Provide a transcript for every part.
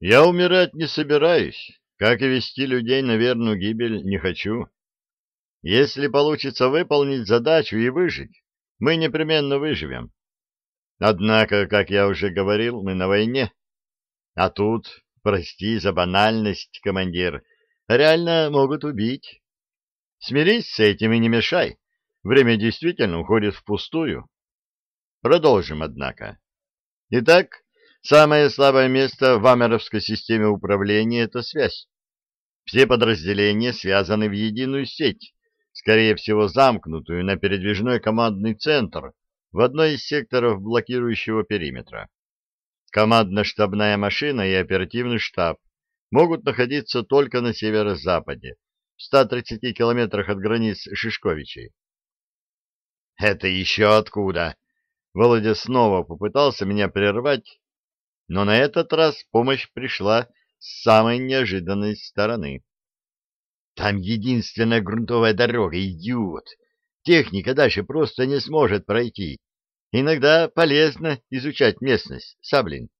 Я умирать не собираюсь, как и вести людей на верную гибель не хочу. Если получится выполнить задачу и выжить, мы непременно выживем. Однако, как я уже говорил, мы на войне. А тут, прости за банальность, командир, реально могут убить. Смирись с этим и не мешай. Время действительно уходит впустую. Продолжим, однако. Итак, самое слабое место в Амеровской системе управления — это связь. Все подразделения связаны в единую сеть, скорее всего замкнутую на передвижной командный центр в одной из секторов блокирующего периметра. Командно-штабная машина и оперативный штаб могут находиться только на северо-западе, в 130 километрах от границ Шишковичей. «Это еще откуда?» Володя снова попытался меня прервать, но на этот раз помощь пришла с самой неожиданной стороны. Там единственная грунтовая дорога, идиот. Техника дальше просто не сможет пройти. Иногда полезно изучать местность, Саблин.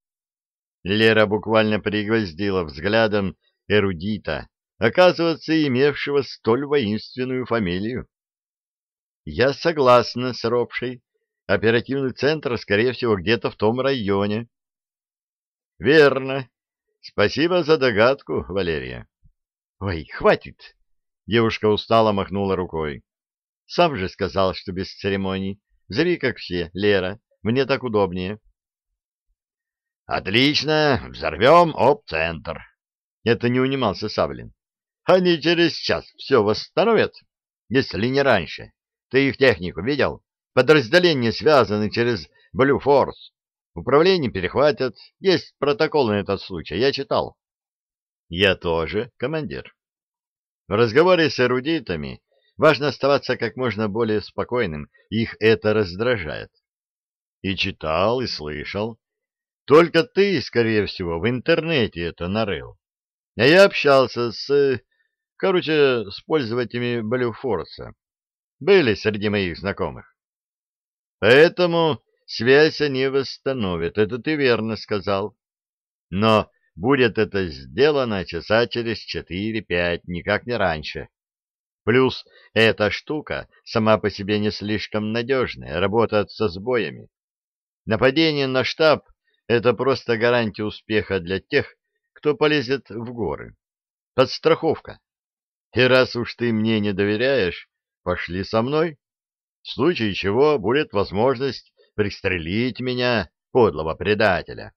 Лера буквально пригвоздила взглядом эрудита, оказывается, имевшего столь воинственную фамилию. Я согласна с Ропшей. Оперативный центр, скорее всего, где-то в том районе. Верно. Спасибо за догадку, Валерия. Ой, хватит. Девушка устало махнула рукой. Сам же сказал, что без церемоний. Зови, как все, Лера. Мне так удобнее. Отлично. Взорвем об-центр. Это не унимался Саблин. Они через час все восстановят, если не раньше. Ты их технику видел? Подразделения связаны через Блюфорс. Управление перехватят. Есть протокол на этот случай. Я читал. Я тоже, командир. В разговоре с эрудитами важно оставаться как можно более спокойным. Их это раздражает. И читал, и слышал. Только ты, скорее всего, в интернете это нарыл. А я общался с... Короче, с пользователями Блюфорса. Были среди моих знакомых. Поэтому связь они восстановят, это ты верно сказал. Но будет это сделано часа через четыре-пять, никак не раньше. Плюс эта штука сама по себе не слишком надежная, работает со сбоями. Нападение на штаб — это просто гарантия успеха для тех, кто полезет в горы. Подстраховка. И раз уж ты мне не доверяешь, пошли со мной. В случае чего будет возможность пристрелить меня, подлого предателя.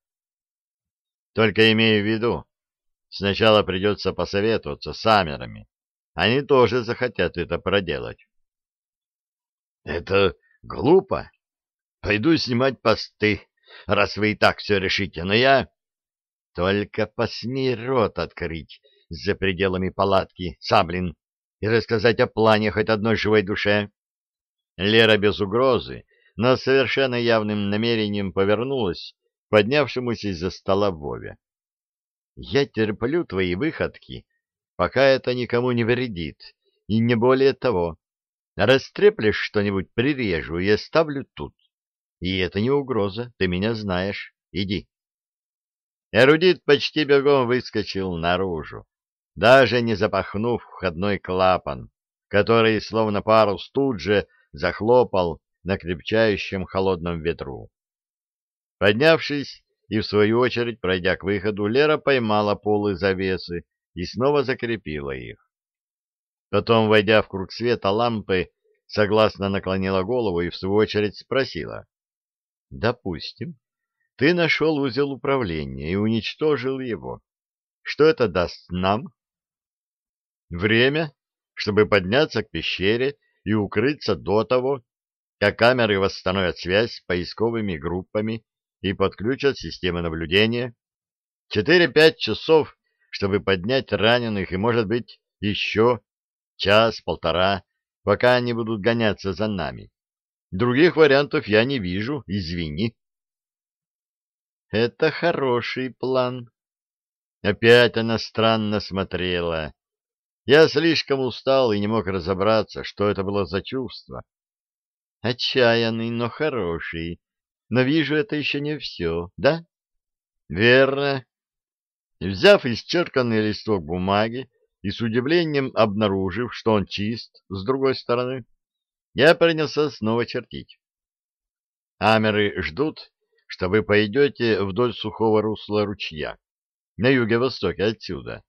Только имею в виду, сначала придется посоветоваться с амерами. Они тоже захотят это проделать. Это глупо. Пойду снимать посты, раз вы и так все решите, но я... Только посмей рот открыть за пределами палатки, Саблин, и рассказать о плане хоть одной живой душе. Лера без угрозы, но совершенно явным намерением повернулась к поднявшемуся из-за стола Вове. «Я терплю твои выходки, пока это никому не вредит, и не более того. Растреплешь что-нибудь, прирежу и оставлю тут. И это не угроза, ты меня знаешь. Иди». Эрудит почти бегом выскочил наружу, даже не запахнув входной клапан, который, словно парус, тут же захлопал на крепчающем холодном ветру. Поднявшись и, в свою очередь, пройдя к выходу, Лера поймала полы завесы и снова закрепила их. Потом, войдя в круг света лампы, согласно наклонила голову и, в свою очередь, спросила. — Допустим, ты нашел узел управления и уничтожил его. Что это даст нам? — Время, чтобы подняться к пещере и укрыться до того, как камеры восстановят связь с поисковыми группами и подключат системы наблюдения. Четыре-пять часов, чтобы поднять раненых, и, может быть, еще час-полтора, пока они будут гоняться за нами. Других вариантов я не вижу, извини. Это хороший план. Опять она странно смотрела. Я слишком устал и не мог разобраться, что это было за чувство. Отчаянный, но хороший. Но вижу, это еще не все, да? Верно. Взяв исчерканный листок бумаги и с удивлением обнаружив, что он чист с другой стороны, я принялся снова чертить. Амеры ждут, что вы пойдете вдоль сухого русла ручья, на юге-востоке отсюда.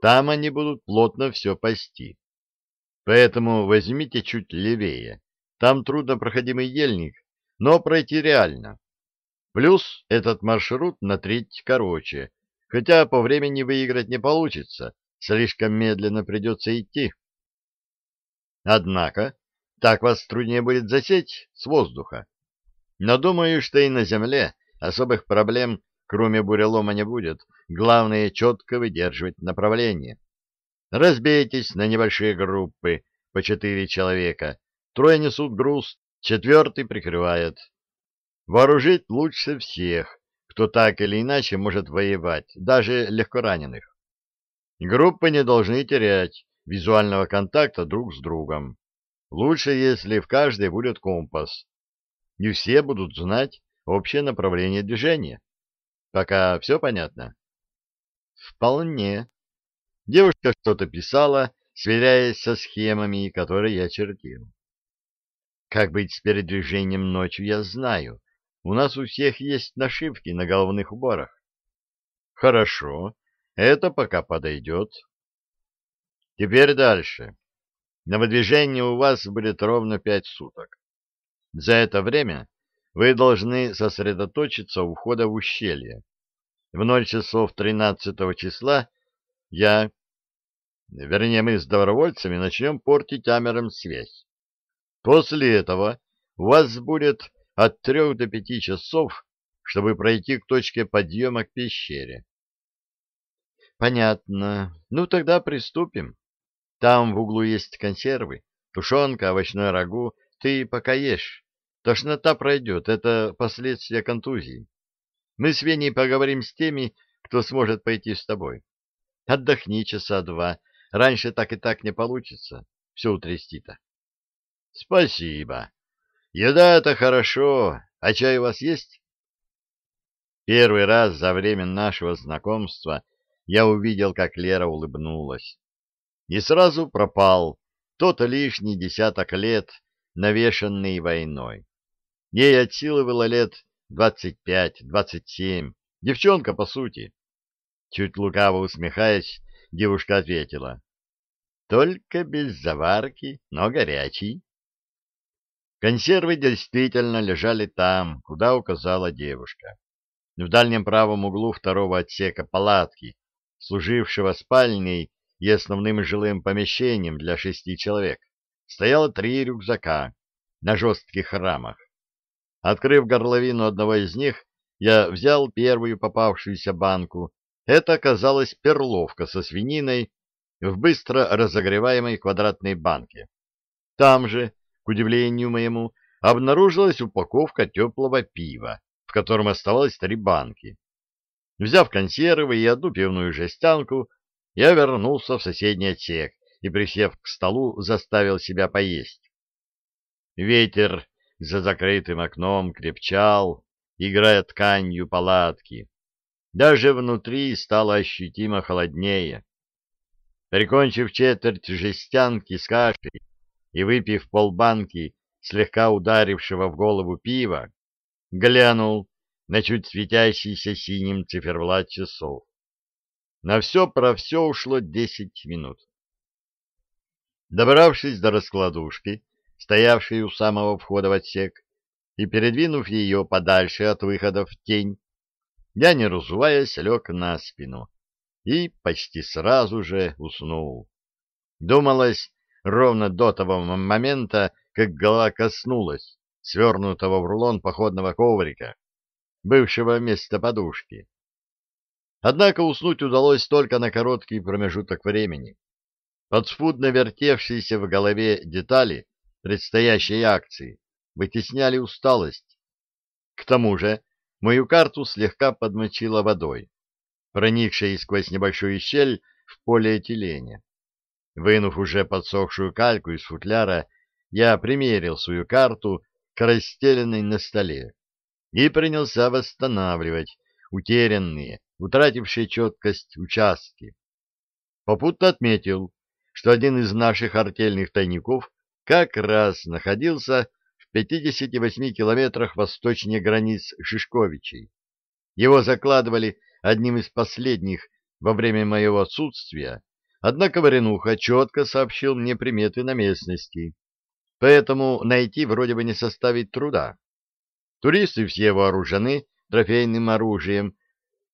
Там они будут плотно все пасти. Поэтому возьмите чуть левее. Там труднопроходимый ельник, но пройти реально. Плюс этот маршрут на треть короче, хотя по времени выиграть не получится, слишком медленно придется идти. Однако, так вас труднее будет засечь с воздуха. Но думаю, что и на земле особых проблем, кроме бурелома, не будет. Главное — четко выдерживать направление. Разбейтесь на небольшие группы, по четыре человека. Трое несут груз, четвертый прикрывает. Вооружить лучше всех, кто так или иначе может воевать, даже легко раненых. Группы не должны терять визуального контакта друг с другом. Лучше, если в каждой будет компас. И все будут знать общее направление движения. Пока все понятно? Вполне. Девушка что-то писала, сверяясь со схемами, которые я чертил. Как быть с передвижением ночью, я знаю. У нас у всех есть нашивки на головных уборах. Хорошо, это пока подойдет. Теперь дальше. На выдвижение у вас будет ровно пять суток. За это время вы должны сосредоточиться у входа в ущелье. В ноль часов тринадцатого числа я, вернее, мы с добровольцами начнем портить Амером связь. После этого у вас будет от трех до пяти часов, чтобы пройти к точке подъема к пещере. Понятно. Ну, тогда приступим. Там в углу есть консервы, тушенка, овощной рагу. Ты пока ешь. Тошнота пройдет, это последствия контузии. Мы с Веней поговорим с теми, кто сможет пойти с тобой. Отдохни часа два. Раньше так и так не получится. Все утрясти-то. Спасибо. Еда — это хорошо. А чай у вас есть? Первый раз за время нашего знакомства я увидел, как Лера улыбнулась. И сразу пропал тот лишний десяток лет, навешанный войной. Ей от силы было лет двадцать пять, двадцать семь. Девчонка, по сути. Чуть лукаво усмехаясь, девушка ответила. Только без заварки, но горячий. Консервы действительно лежали там, куда указала девушка. В дальнем правом углу второго отсека палатки, служившего спальней и основным жилым помещением для шести человек, стояло три рюкзака на жестких рамах. Открыв горловину одного из них, я взял первую попавшуюся банку. Это оказалась перловка со свининой в быстро разогреваемой квадратной банке. Там же к удивлению моему, обнаружилась упаковка теплого пива, в котором оставалось три банки. Взяв консервы и одну пивную жестянку, я вернулся в соседний отсек и, присев к столу, заставил себя поесть. Ветер за закрытым окном крепчал, играя тканью палатки. Даже внутри стало ощутимо холоднее. Прикончив четверть жестянки с кашей, и, выпив полбанки слегка ударившего в голову пива, глянул на чуть светящийся синим циферблат часов. На все про все ушло десять минут. Добравшись до раскладушки, стоявшей у самого входа в отсек, и передвинув ее подальше от выхода в тень, я, не разуваясь, лег на спину и почти сразу же уснул. Думалось, ровно до того момента, как голова коснулась свернутого в рулон походного коврика, бывшего места подушки. Однако уснуть удалось только на короткий промежуток времени. Подспудно вертевшиеся в голове детали предстоящей акции вытесняли усталость. К тому же мою карту слегка подмочила водой, проникшей сквозь небольшую щель в полиэтилене. Вынув уже подсохшую кальку из футляра, я примерил свою карту к расстеленной на столе и принялся восстанавливать утерянные утратившие четкость участки. Попутно отметил, что один из наших артельных тайников как раз находился в 58 километрах восточнее границ Шишковичей. Его закладывали одним из последних во время моего отсутствия, однако Варенуха четко сообщил мне приметы на местности, поэтому найти вроде бы не составит труда. Туристы все вооружены трофейным оружием,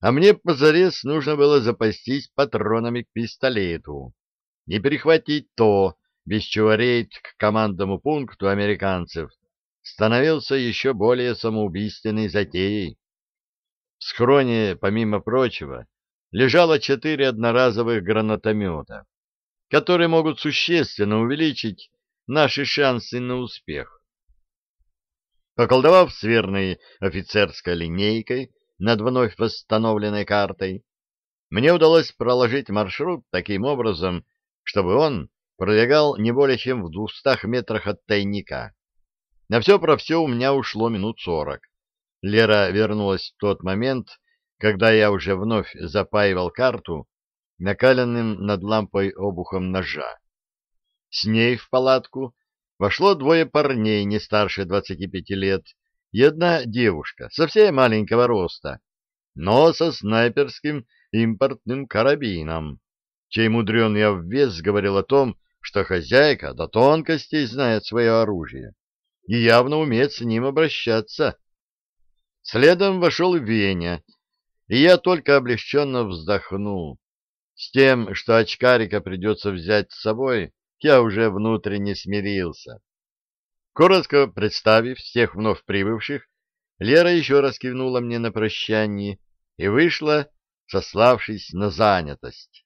а мне позарез нужно было запастись патронами к пистолету. Не перехватить то, без чего рейд к командному пункту американцев становился еще более самоубийственной затеей. В схроне, помимо прочего, лежало четыре одноразовых гранатомета, которые могут существенно увеличить наши шансы на успех. Поколдовав с верной офицерской линейкой над вновь восстановленной картой, мне удалось проложить маршрут таким образом, чтобы он пролегал не более чем в двухстах метрах от тайника. На все про все у меня ушло минут сорок. Лера вернулась в тот момент, когда я уже вновь запаивал карту накаленным над лампой обухом ножа. С ней в палатку вошло двое парней не старше двадцати пяти лет и одна девушка, совсем маленького роста, но со снайперским импортным карабином, чей мудреный обвес говорил о том, что хозяйка до тонкостей знает свое оружие и явно умеет с ним обращаться. Следом вошел Веня, и я только облегченно вздохнул. С тем, что очкарика придется взять с собой, я уже внутренне смирился. Коротко представив всех вновь прибывших, Лера еще раз кивнула мне на прощание и вышла, сославшись на занятость.